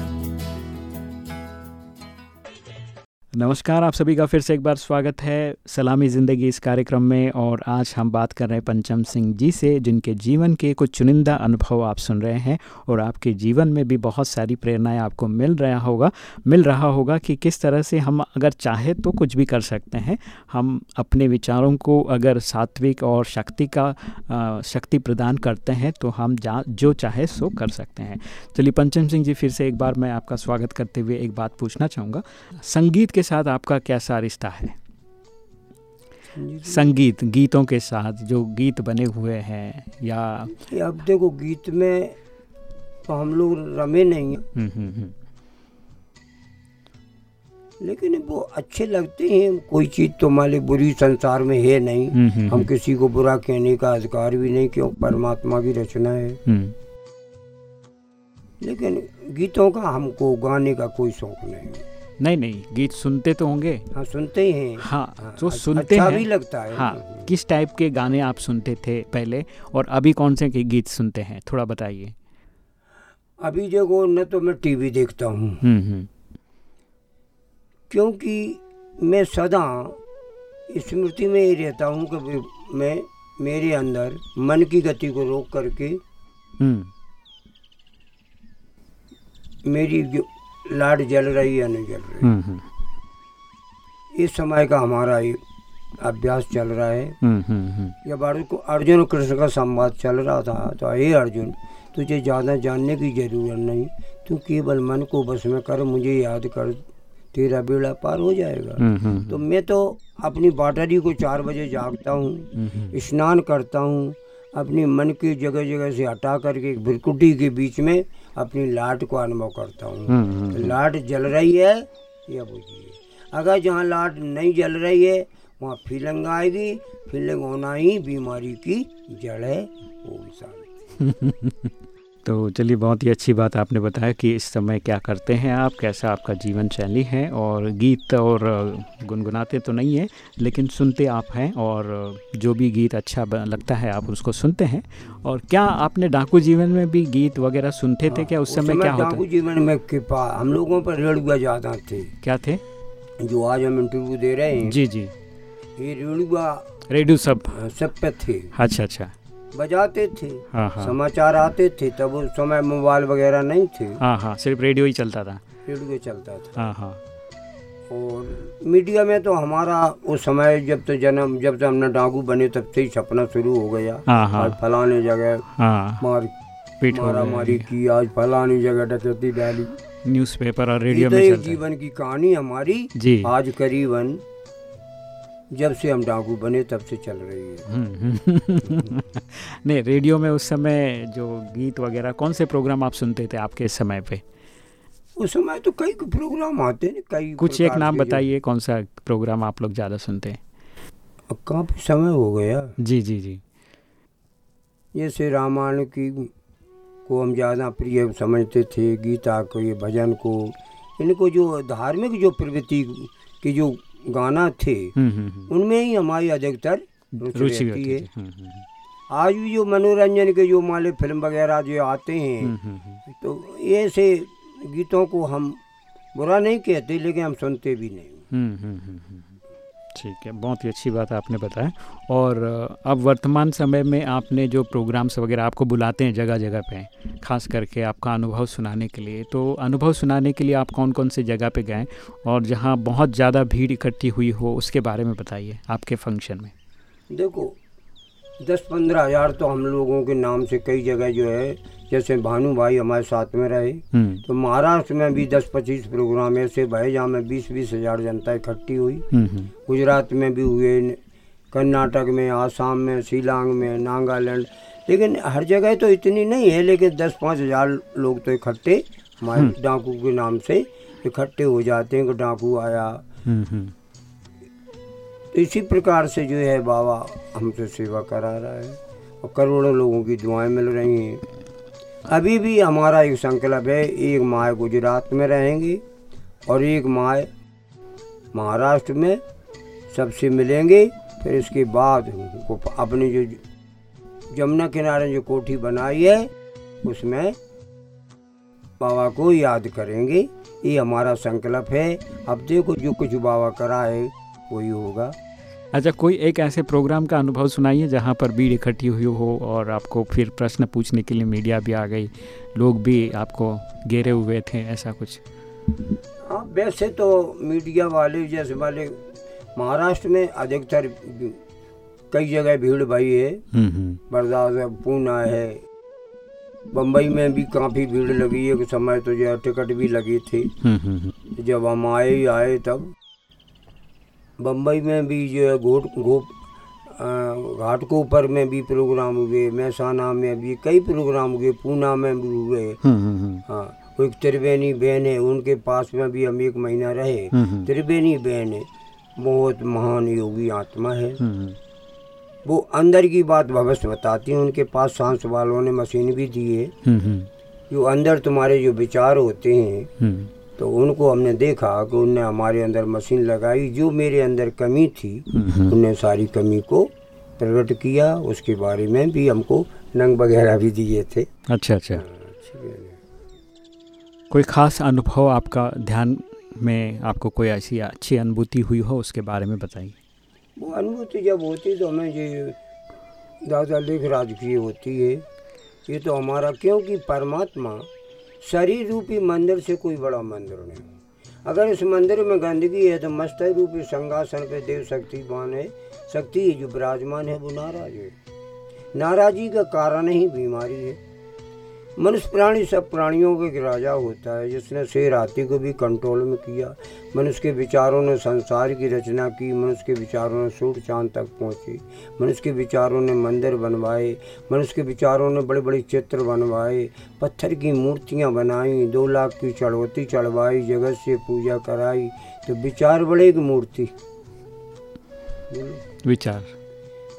नमस्कार, आप सभी का फिर से एक बार स्वागत है सलामी ज़िंदगी इस कार्यक्रम में और आज हम बात कर रहे हैं पंचम सिंह जी से, जिनके जीवन के कुछ चुनिंदा अनुभव आप सुन रहे हैं और आपके जीवन में भी बहुत सारी प्रेरणाएँ आपको मिल रहा होगा, मिल रहा होगा कि किस तरह से हम अगर चाहे तो कुछ भी कर सकते हैं। हम अपने विचारों को अगर सात्विक और शक्ति का शक्ति प्रदान करते हैं तो हम जा, जो चाहे सो कर सकते हैं। चलिए पंचम सिंह जी, फिर से एक बार मैं आपका स्वागत करते हुए एक बात पूछना चाहूँगा। संगीत के साथ आपका कैसा रिश्ता है? संगीत गीतों के साथ जो गीत बने हुए हैं या
अब देखो गीत में तो हम लोग रमे नहीं हैं।
हम्म, हम्म, हम्म,
लेकिन वो अच्छे लगते हैं कोई चीज़ तो ली बुरी संसार में है नहीं। हम किसी को बुरा कहने का अधिकार भी नहीं क्यों? परमात्मा की रचना है। लेकिन गीतों का हमको गाने का कोई शौक नहीं।
नहीं नहीं गीत सुनते तो होंगे।
हाँ सुनते ही हैं।
हाँ
हाँ,
जो
अच्छा-
सुनते
अच्छा
हैं।
भी लगता है।
हाँ किस टाइप के गाने आप सुनते थे पहले? और अभी कौन से गीत सुनते हैं? थोड़ा बताइए।
अभी देखो न तो मैं टीवी देखता हूँ।
हम्म हम्म।
क्योंकि मैं सदा स्मृति में ही रहता हूँ कि मैं मेरे अंदर मन की गति को रोक करके
हम्म।
मेरी जो लाइट जल रही है नहीं जल रही।
हम्म हम्म।
इस समय का हमारा ये अभ्यास चल रहा है।
हम्म
जब अर्जुन कृष्ण का संवाद चल रहा था तो हे अर्जुन तुझे ज़्यादा जानने की ज़रूरत नहीं। तू केवल मन को बस में कर मुझे याद कर तेरा बेड़ा पार हो जाएगा। तो मैं तो अपनी बाटरी को चार बजे जागता हूँ स्नान करता हूँ अपनी मन की जगह जगह से हटा करके भ्रिकुटी के बीच में अपनी लाट को अनुभव करता हूँ।
हम्म हम्म
तो लाट जल रही है या बुझिए। अगर जहाँ लाट नहीं जल रही है वहाँ फीलिंग आएगी फीलिंग होना ही बीमारी की जड़ है वो इंसान। (laughs)
तो चलिए बहुत ही अच्छी बात आपने बताया कि इस समय क्या करते हैं आप कैसा आपका जीवन शैली है और गीत और गुनगुनाते तो नहीं है लेकिन सुनते आप हैं और जो भी गीत अच्छा लगता है आप उसको सुनते हैं। और क्या आपने डाकू जीवन में भी गीत वगैरह सुनते थे क्या? उस समय क्या होता
डाकू जीवन में कृपा हम लोगों पर रेड़ुआ ज़्यादा थे।
क्या थे?
जो आज हम इंटरव्यू दे रहे हैं।
जी जी।
ये रेड़ुआ
रेडियो सब।
सब पे थे।
अच्छा अच्छा।
बजाते थे
हाँ हाँ।
समाचार आते थे तब उस समय मोबाइल वगैरह नहीं थे।
हाँ हाँ सिर्फ़ रेडियो ही चलता था।
रेडियो चलता था।
हाँ हाँ।
और मीडिया में तो हमारा उस समय जब तो जन्म जब से हमने डाकू बने तब से ही छपना शुरू हो गया।
हाँ हाँ।
आज फलाने जगह
हाँ।
मार मारा मारी की आज फलानी जगह डकैती डाली।
न्यूज़पेपर और रेडियो
तो
में चलता
जीवन की कहानी हमारी।
जी।
आज करीबन जब से हम डाकू बने तब से चल रही है।
हम्म। (laughs) नहीं रेडियो में उस समय जो गीत वगैरह कौन से प्रोग्राम आप सुनते थे आपके समय पे?
उस समय तो कई प्रोग्राम आते हैं कई
कुछ एक नाम बताइए कौन सा प्रोग्राम आप लोग ज़्यादा सुनते हैं?
काफ़ी समय हो गया।
जी जी जी।
जैसे रामायण की को हम ज़्यादा प्रिय समझते थे गीता को ये भजन को इनको जो धार्मिक जो प्रवृत्ति की जो गाना थे
हम्म हम्म हम्म।
उनमें ही हमारी अधिकतर रुचि रहती है। आज भी जो मनोरंजन के जो मान माले फ़िल्म वगैरह जो आते हैं। तो ऐसे गीतों को हम बुरा नहीं कहते लेकिन हम सुनते भी नहीं।
ठीक है, बहुत ही अच्छी बात आपने बताया। और, अब वर्तमान समय में आपने जो प्रोग्राम्स वगैरह आपको बुलाते हैं जगह जगह पे, खास करके आपका अनुभव सुनाने के लिए तो अनुभव सुनाने के लिए आप कौन कौन से जगह पे गए और जहाँ बहुत ज़्यादा भीड़ इकट्ठी हुई हो, उसके बारे में बताइए, आपके फ़ंक्शन में।
देखो दस पंद्रह हज़ार तो हम लोगों के नाम से कई जगह जो है जैसे भानु भाई हमारे साथ में रहे।
हम्म।
तो महाराष्ट्र में भी दस पच्चीस प्रोग्राम ऐसे भए जहाँ में बीस बीस हज़ार जनता इकट्ठी हुई।
हम्म, हम्म,
गुजरात में भी हुए कर्नाटक में आसाम में शिलांग में नागालैंड। लेकिन हर जगह तो इतनी नहीं है लेकिन दस पाँच हज़ार लोग तो इकट्ठे हमारे डाकू के नाम से इकट्ठे हो जाते हैं कि डाकू आया। इसी प्रकार से जो है बाबा हमसे सेवा करा रहा है और करोड़ों लोगों की दुआएँ मिल रही हैं। अभी भी हमारा एक संकल्प है, एक माह गुजरात में रहेंगे और एक माह महाराष्ट्र में सबसे मिलेंगे, फिर इसके बाद उनको अपनी जो जमुना किनारे जो कोठी बनाई है, उसमें बाबा को याद करेंगे। ये हमारा संकल्प है। अब देखो जो कुछ बाबा करा है वही होगा।
अच्छा कोई एक ऐसे प्रोग्राम का अनुभव सुनाइए जहाँ पर भीड़ इकट्ठी हुई हो और आपको फिर प्रश्न पूछने के लिए मीडिया भी आ गई। लोग भी आपको घेरे हुए थे ऐसा कुछ?
हाँ वैसे तो मीडिया वाले जैसे वाले महाराष्ट्र में अधिकतर कई जगह भीड़ भाई है।
हम्म, हम्म,
बरदास है पूना है। बम्बई में भी काफ़ी भीड़ लगी है। समय तो जो टिकट भी लगी थी।
हम्म।
जब हम आए आए तब। बम्बई में भी जो है घोट घोप घाट को ऊपर में भी प्रोग्राम हुए महसाना में भी कई प्रोग्राम हुए पूना में भी हुए।
हम्म, हम्म, हम्म,
हाँ कोई त्रिवेणी बहन है उनके पास में भी हम एक महीना रहे। त्रिवेणी बहन है बहुत महान योगी आत्मा है। वो अंदर की बात भविष्य बताती है उनके पास सांस वालों ने मशीन भी दी है। जो अंदर तुम्हारे जो विचार होते हैं तो उनको हमने देखा कि उनने हमारे अंदर मशीन लगाई। जो मेरे अंदर कमी थी उनने सारी कमी को प्रकट किया। उसके बारे में भी हमको नंग वगैरह भी दिए थे।
अच्छा अच्छा। कोई खास अनुभव आपका ध्यान में आपको कोई ऐसी अच्छी अनुभूति हुई हो उसके बारे में बताइए।
वो अनुभूति जब होती तो हमें ये दादा लेख राजकीय होती है। ये तो हमारा क्योंकि परमात्मा शरीर रूपी मंदिर से कोई बड़ा मंदिर नहीं। अगर इस मंदिर में गंदगी है तो मस्तक रूपी संगासन पे देव शक्ति बान है। शक्ति जो विराजमान है, वो नाराज़ है। नाराजी का कारण ही बीमारी है। मनुष्य प्राणी सब प्राणियों के राजा होता है, जिसने शेर हाथी को भी कंट्रोल में किया। मनुष्य के विचारों ने संसार की रचना की, मनुष्य के विचारों ने सूर्य चाँद तक पहुँची। मनुष्य के विचारों ने मंदिर बनवाए, मनुष्य के विचारों ने बड़े बड़े चित्र बनवाए, पत्थर की मूर्तियाँ बनाई, दो लाख की चढ़ौती चढ़वाई, जगत से पूजा कराई। तो विचार बड़े एक मूर्ति।
विचार।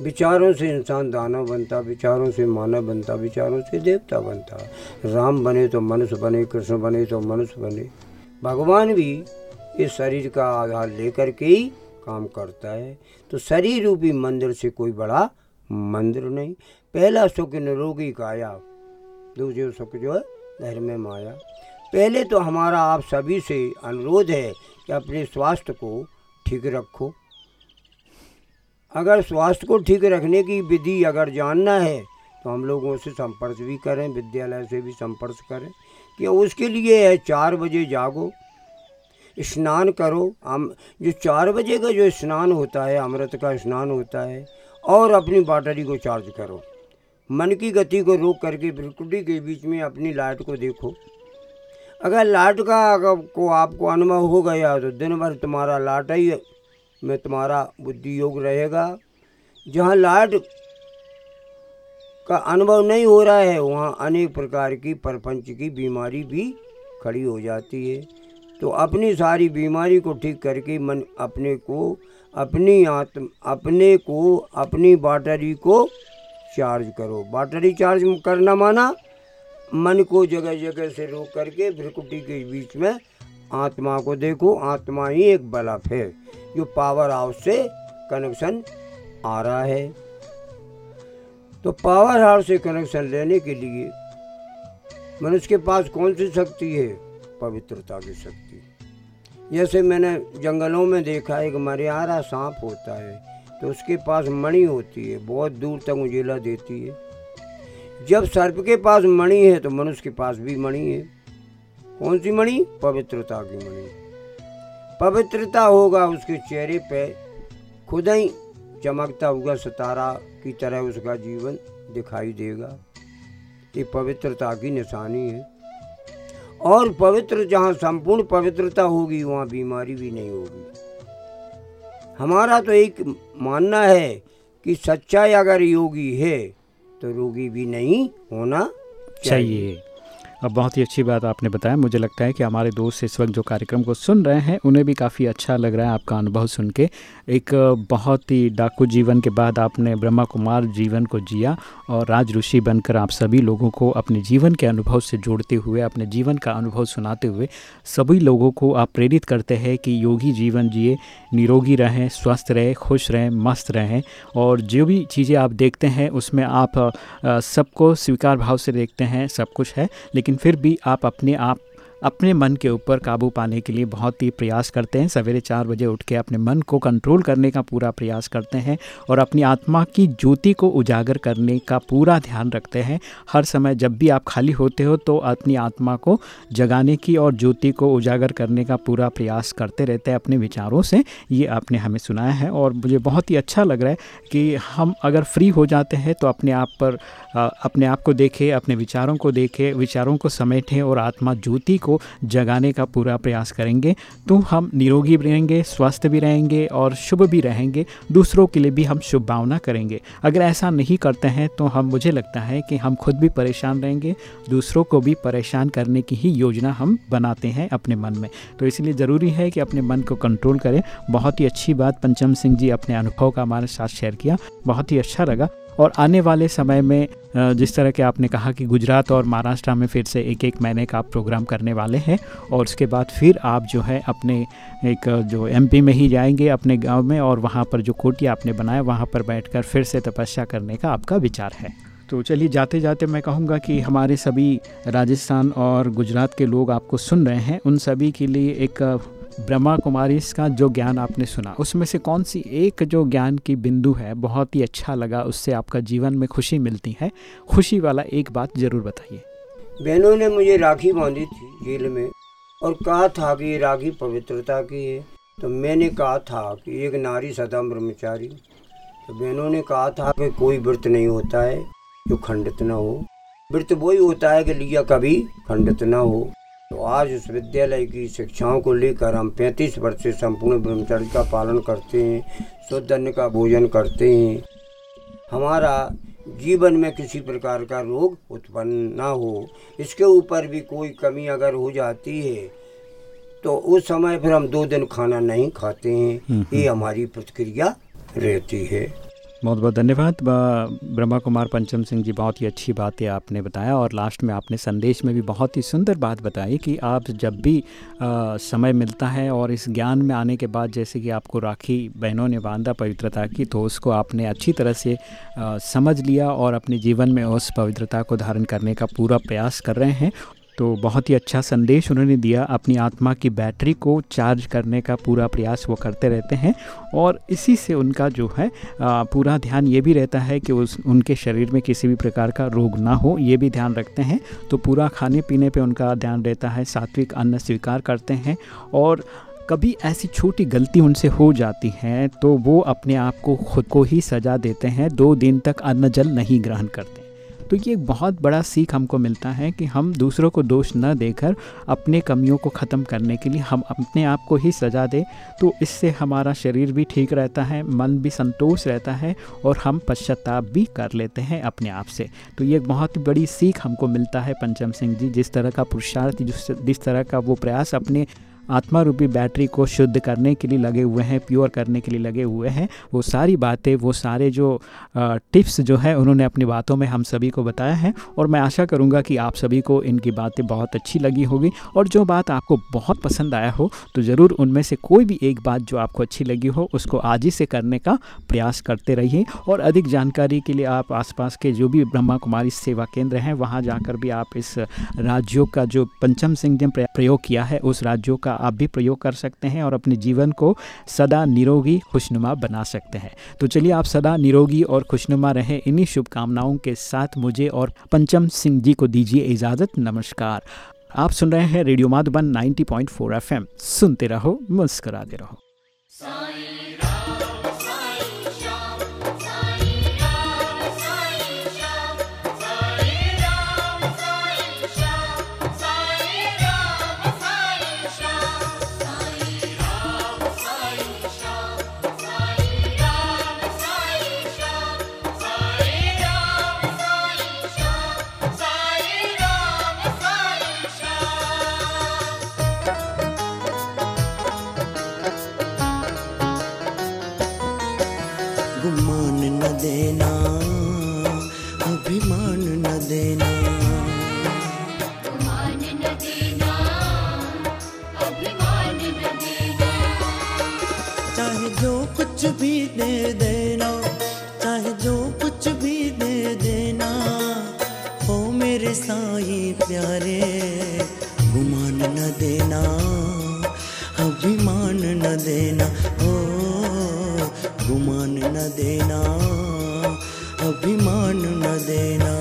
विचारों से इंसान दानव बनता, विचारों से मानव बनता, विचारों से देवता बनता। राम बने तो मनुष्य बने, कृष्ण बने तो मनुष्य बने। भगवान भी इस शरीर का आधार लेकर के ही काम करता है। तो शरीर रूपी मंदिर से कोई बड़ा मंदिर नहीं। पहला सुख निरोगी काया, दूसरे सुख जो है घर में माया। पहले तो हमारा आप सभी से अनुरोध है कि अपने स्वास्थ्य को ठीक रखो। अगर स्वास्थ्य को ठीक रखने की विधि अगर जानना है तो हम लोगों से संपर्क भी करें, विद्यालय से भी संपर्क करें कि उसके लिए है, चार बजे जागो, स्नान करो। हम, जो चार बजे का जो स्नान होता है, अमृत का स्नान होता है, और अपनी बैटरी को चार्ज करो। मन की गति को रोक करके प्रकृति के बीच में अपनी लाइट को देखो। अगर लाइट का, अगर को आपको अनुभव हो गया तो दिन भर तुम्हारा लाइट ही। में तुम्हारा बुद्धि योग रहेगा। जहाँ लाड का अनुभव नहीं हो रहा है, वहाँ अनेक प्रकार की परपंच की बीमारी भी खड़ी हो जाती है। तो अपनी सारी बीमारी को ठीक करके मन अपने को, अपनी आत्म, अपने को, अपनी बैटरी को चार्ज करो। बैटरी चार्ज करना माना, मन को जगह जगह से रोक करके, भ्रिकुटी के बीच में आत्मा को देखो। आत्मा ही एक बल्ब है। जो पावर हाउस से कनेक्शन आ रहा है। तो पावर हाउस से कनेक्शन लेने के लिए मनुष्य के पास कौन सी शक्ति है? पवित्रता की शक्ति। जैसे मैंने जंगलों में देखा, एक मरियारा सांप होता है तो उसके पास मणि होती है, बहुत दूर तक उजेला देती है। जब सर्प के पास मणि है तो मनुष्य के पास भी मणि है। कौन सी मणि? पवित्रता की मणि। पवित्रता होगा उसके चेहरे पे। खुद ही चमकता हुआ सितारा की तरह उसका जीवन दिखाई देगा। ये पवित्रता की निशानी है। और पवित्र जहाँ संपूर्ण पवित्रता होगी वहाँ बीमारी भी नहीं होगी। हमारा तो एक मानना है कि सच्चाई अगर योगी है तो रोगी भी नहीं होना चाहिए, चाहिए।
अब बहुत ही अच्छी बात आपने बताया। मुझे लगता है कि हमारे दोस्त इस वक्त जो कार्यक्रम को सुन रहे हैं, उन्हें भी काफ़ी अच्छा लग रहा है आपका अनुभव सुन के। एक बहुत ही डाकू जीवन के बाद आपने ब्रह्मा कुमार जीवन को जिया और राज ऋषि बनकर आप सभी लोगों को अपने जीवन के अनुभव से जोड़ते हुए, अपने जीवन का अनुभव सुनाते हुए सभी लोगों को आप प्रेरित करते हैं कि योगी जीवन जिए, निरोगी रहें, स्वस्थ रहें, खुश रहें, मस्त रहें। और जो भी चीज़ें आप देखते हैं, उसमें आप सबको स्वीकार भाव से देखते हैं, सब कुछ है। लेकिन लेकिन फिर भी आप अपने आप अपने मन के ऊपर काबू पाने के लिए बहुत ही प्रयास करते हैं। सवेरे चार बजे उठ के अपने मन को कंट्रोल करने का पूरा प्रयास करते हैं और अपनी आत्मा की ज्योति को उजागर करने का पूरा ध्यान रखते हैं। हर समय जब भी आप खाली होते हो तो अपनी आत्मा को जगाने की और ज्योति को उजागर करने का पूरा प्रयास करते रहते हैं। अपने विचारों से ये आपने हमें सुनाया है और मुझे बहुत ही अच्छा लग रहा है कि हम अगर फ्री हो जाते हैं तो अपने आप पर अपने आप को देखें, अपने विचारों को देखें, विचारों को समेटें और आत्मा ज्योति को जगाने का पूरा प्रयास करेंगे तो हम निरोगी भी रहेंगे, स्वस्थ भी रहेंगे और शुभ भी रहेंगे। दूसरों के लिए भी हम शुभ भावना करेंगे। अगर ऐसा नहीं करते हैं तो हम, मुझे लगता है कि हम खुद भी परेशान रहेंगे, दूसरों को भी परेशान करने की ही योजना हम बनाते हैं अपने मन में। तो इसलिए ज़रूरी है कि अपने मन को कंट्रोल करें। बहुत ही अच्छी बात पंचम सिंह जी अपने अनुभव का हमारे साथ शेयर किया। बहुत ही अच्छा लगा। और आने वाले समय में जिस तरह के आपने कहा कि गुजरात और महाराष्ट्र में फिर से एक एक महीने का आप प्रोग्राम करने वाले हैं और उसके बाद फिर आप जो है अपने एक, जो एमपी में ही जाएँगे अपने गाँव में और वहाँ पर जो कोटी आपने बनाया, वहाँ पर बैठकर फिर से तपस्या करने का आपका विचार है। तो चलिए जाते जाते मैं कहूँगा कि हमारे सभी राजस्थान और गुजरात के लोग आपको सुन रहे हैं। उन सभी के लिए एक ब्रह्मा कुमारी का जो ज्ञान आपने सुना, उसमें से कौन सी एक जो ज्ञान की बिंदु है, बहुत ही अच्छा लगा, उससे आपका जीवन में खुशी मिलती है। खुशी वाला एक बात ज़रूर बताइए।
बहनों ने मुझे राखी बांधी थी जेल में और कहा था कि ये राखी पवित्रता की है। तो मैंने कहा था कि एक नारी सदा ब्रह्मचारी। तो बहनों ने कहा था कि कोई व्रत नहीं होता है जो खंडित ना हो। व्रत वही होता है कि लिया कभी खंडित ना हो। तो आज उस विद्यालय की शिक्षाओं को लेकर हम 35 वर्ष से संपूर्ण ब्रह्मचर्य का पालन करते हैं शुद्ध अन्न का भोजन करते हैं। हमारा जीवन में किसी प्रकार का रोग उत्पन्न ना हो इसके ऊपर भी कोई कमी अगर हो जाती है तो उस समय फिर हम दो दिन खाना नहीं खाते हैं। ये हमारी प्रतिक्रिया रहती है।
बहुत बहुत धन्यवाद। ब्रह्मा कुमार पंचम सिंह जी बहुत ही अच्छी बातें आपने बताया और लास्ट में आपने संदेश में भी बहुत ही सुंदर बात बताई कि आप जब भी आ, समय मिलता है और इस ज्ञान में आने के बाद जैसे कि आपको राखी बहनों ने बांधा पवित्रता की तो उसको आपने अच्छी तरह से आ, समझ लिया और अपने जीवन में उस पवित्रता को धारण करने का पूरा प्रयास कर रहे हैं। तो बहुत ही अच्छा संदेश उन्होंने दिया। अपनी आत्मा की बैटरी को चार्ज करने का पूरा प्रयास वो करते रहते हैं और इसी से उनका जो है पूरा ध्यान ये भी रहता है कि उस, उनके शरीर में किसी भी प्रकार का रोग ना हो, ये भी ध्यान रखते हैं। तो पूरा खाने पीने पे उनका ध्यान रहता है, सात्विक अन्न स्वीकार करते हैं और कभी ऐसी छोटी गलती उनसे हो जाती है तो वो अपने आप को खुद को ही सजा देते हैं। दो दिन तक अन्न जल नहीं ग्रहण करते। तो ये एक बहुत बड़ा सीख हमको मिलता है कि हम दूसरों को दोष न देकर अपने कमियों को ख़त्म करने के लिए हम अपने आप को ही सजा दें तो इससे हमारा शरीर भी ठीक रहता है, मन भी संतोष रहता है और हम पश्चाताप भी कर लेते हैं अपने आप से। तो ये एक बहुत बड़ी सीख हमको मिलता है पंचम सिंह जी, जिस तरह का पुरुषार्थ जिस तरह का वो प्रयास अपने आत्मा रूपी बैटरी को शुद्ध करने के लिए लगे हुए हैं, प्योर करने के लिए लगे हुए हैं। वो सारी बातें, वो सारे जो टिप्स जो है, उन्होंने अपनी बातों में हम सभी को बताया है और मैं आशा करूँगा कि आप सभी को इनकी बातें बहुत अच्छी लगी होगी और जो बात आपको बहुत पसंद आया हो तो ज़रूर उनमें से कोई भी एक बात जो आपको अच्छी लगी हो, उसको आज ही से करने का प्रयास करते रहिए और अधिक जानकारी के लिए आप आसपास के जो भी ब्रह्मा कुमारी सेवा केंद्र हैं, वहाँ जाकर भी आप इस राज्यों का जो पंचम सिंह ने प्रयोग किया है, उस राज्यों का आप भी प्रयोग कर सकते हैं और अपने जीवन को सदा निरोगी, खुशनुमा बना सकते हैं। तो चलिए आप सदा निरोगी और खुशनुमा रहें। इन्हीं शुभकामनाओं के साथ मुझे और पंचम सिंह जी को दीजिए इजाज़त। नमस्कार। आप सुन रहे हैं रेडियो माधुबन 90.4 एफएम। सुनते रहो, मुस्कराते रहो।
देना हो गुमान न देना अभिमान न देना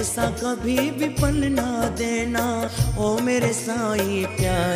ऐसा कभी भी पल ना देना। ओ मेरे साई प्यारे।